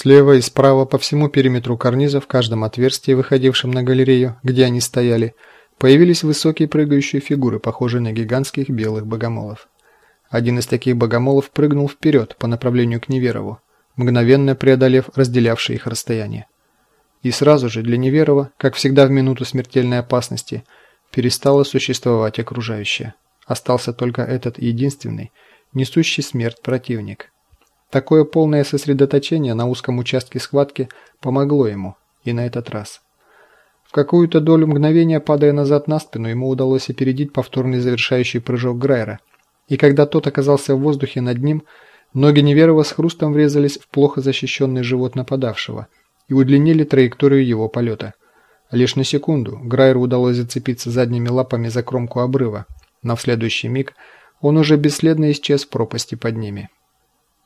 Слева и справа по всему периметру карниза в каждом отверстии, выходившем на галерею, где они стояли, появились высокие прыгающие фигуры, похожие на гигантских белых богомолов. Один из таких богомолов прыгнул вперед по направлению к Неверову, мгновенно преодолев разделявшее их расстояние. И сразу же для Неверова, как всегда в минуту смертельной опасности, перестало существовать окружающее. Остался только этот единственный, несущий смерть противник. Такое полное сосредоточение на узком участке схватки помогло ему, и на этот раз. В какую-то долю мгновения, падая назад на спину, ему удалось опередить повторный завершающий прыжок Грайера, и когда тот оказался в воздухе над ним, ноги Неверова с хрустом врезались в плохо защищенный живот нападавшего и удлинили траекторию его полета. Лишь на секунду Грайеру удалось зацепиться задними лапами за кромку обрыва, но в следующий миг он уже бесследно исчез в пропасти под ними.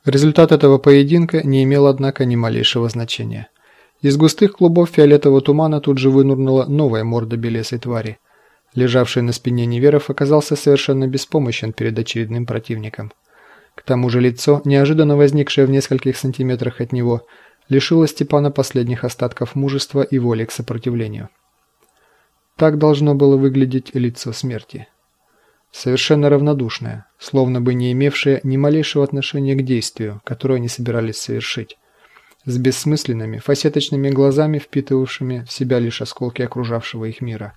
Результат этого поединка не имел, однако, ни малейшего значения. Из густых клубов фиолетового тумана тут же вынурнула новая морда белесой твари. Лежавший на спине Неверов оказался совершенно беспомощен перед очередным противником. К тому же лицо, неожиданно возникшее в нескольких сантиметрах от него, лишило Степана последних остатков мужества и воли к сопротивлению. Так должно было выглядеть лицо смерти совершенно равнодушная, словно бы не имевшая ни малейшего отношения к действию, которое они собирались совершить, с бессмысленными, фасеточными глазами, впитывавшими в себя лишь осколки окружавшего их мира.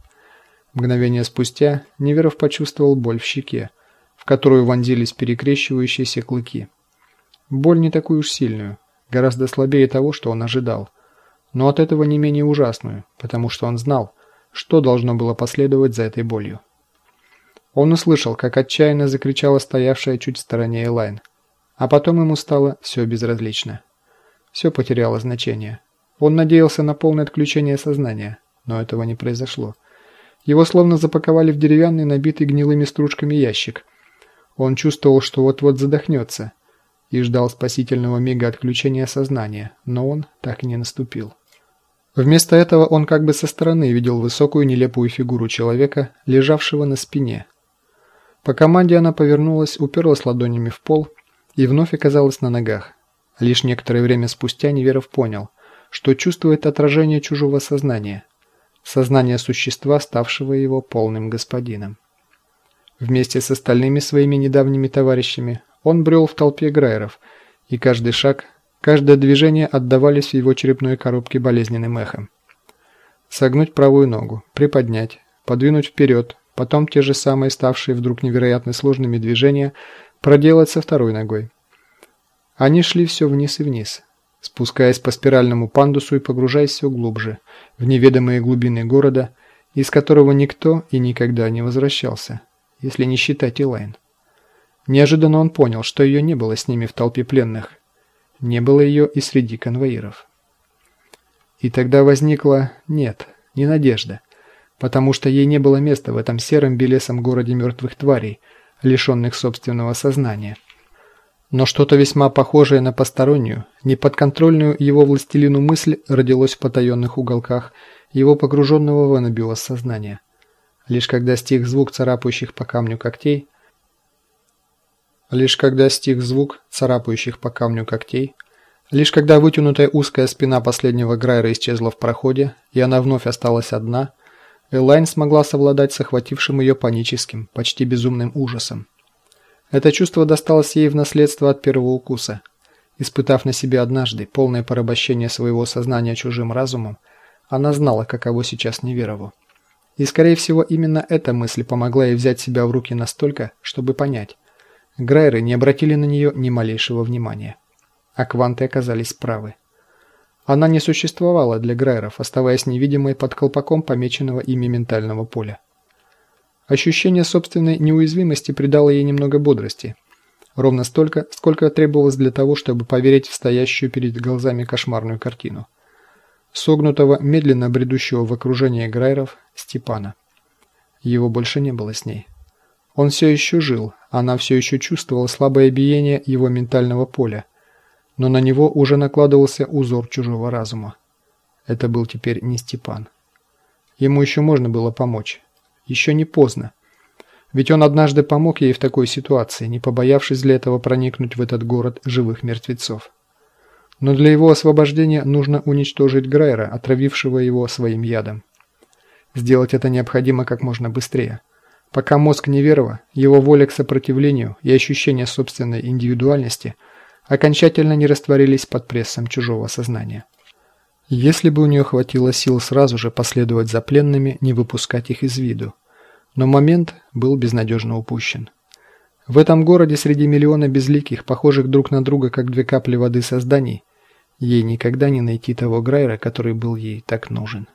Мгновение спустя Неверов почувствовал боль в щеке, в которую вонзились перекрещивающиеся клыки. Боль не такую уж сильную, гораздо слабее того, что он ожидал, но от этого не менее ужасную, потому что он знал, что должно было последовать за этой болью. Он услышал, как отчаянно закричала стоявшая чуть в стороне Элайн. А потом ему стало все безразлично. Все потеряло значение. Он надеялся на полное отключение сознания, но этого не произошло. Его словно запаковали в деревянный, набитый гнилыми стружками ящик. Он чувствовал, что вот-вот задохнется, и ждал спасительного мига отключения сознания, но он так и не наступил. Вместо этого он как бы со стороны видел высокую нелепую фигуру человека, лежавшего на спине, по команде она повернулась, уперлась ладонями в пол и вновь оказалась на ногах. Лишь некоторое время спустя Неверов понял, что чувствует отражение чужого сознания, сознание существа, ставшего его полным господином. Вместе с остальными своими недавними товарищами он брел в толпе грайеров, и каждый шаг, каждое движение отдавались в его черепной коробке болезненным эхом. Согнуть правую ногу, приподнять, подвинуть вперед, потом те же самые, ставшие вдруг невероятно сложными движения, проделать со второй ногой. Они шли все вниз и вниз, спускаясь по спиральному пандусу и погружаясь все глубже, в неведомые глубины города, из которого никто и никогда не возвращался, если не считать Элайн. Неожиданно он понял, что ее не было с ними в толпе пленных. Не было ее и среди конвоиров. И тогда возникла, нет, не надежда, потому что ей не было места в этом сером белесом городе мертвых тварей, лишенных собственного сознания. Но что-то весьма похожее на постороннюю, неподконтрольную его властелину мысль родилось в потаенных уголках его погруженного в анабиоз сознания. Лишь когда стих звук царапающих по камню когтей, лишь когда стих звук царапающих по камню когтей, лишь когда вытянутая узкая спина последнего Грайра исчезла в проходе, и она вновь осталась одна – Элайн смогла совладать с охватившим ее паническим, почти безумным ужасом. Это чувство досталось ей в наследство от первого укуса. Испытав на себе однажды полное порабощение своего сознания чужим разумом, она знала, каково сейчас Неверову. И, скорее всего, именно эта мысль помогла ей взять себя в руки настолько, чтобы понять. Грайры не обратили на нее ни малейшего внимания. А кванты оказались правы. Она не существовала для Грайеров, оставаясь невидимой под колпаком помеченного ими ментального поля. Ощущение собственной неуязвимости придало ей немного бодрости. Ровно столько, сколько требовалось для того, чтобы поверить в стоящую перед глазами кошмарную картину. Согнутого, медленно бредущего в окружении Грайеров Степана. Его больше не было с ней. Он все еще жил, она все еще чувствовала слабое биение его ментального поля – но на него уже накладывался узор чужого разума. Это был теперь не Степан. Ему еще можно было помочь. Еще не поздно. Ведь он однажды помог ей в такой ситуации, не побоявшись для этого проникнуть в этот город живых мертвецов. Но для его освобождения нужно уничтожить Грайера, отравившего его своим ядом. Сделать это необходимо как можно быстрее. Пока мозг неверова, его воля к сопротивлению и ощущение собственной индивидуальности окончательно не растворились под прессом чужого сознания. Если бы у нее хватило сил сразу же последовать за пленными, не выпускать их из виду. Но момент был безнадежно упущен. В этом городе среди миллиона безликих, похожих друг на друга, как две капли воды созданий, ей никогда не найти того Грайра, который был ей так нужен.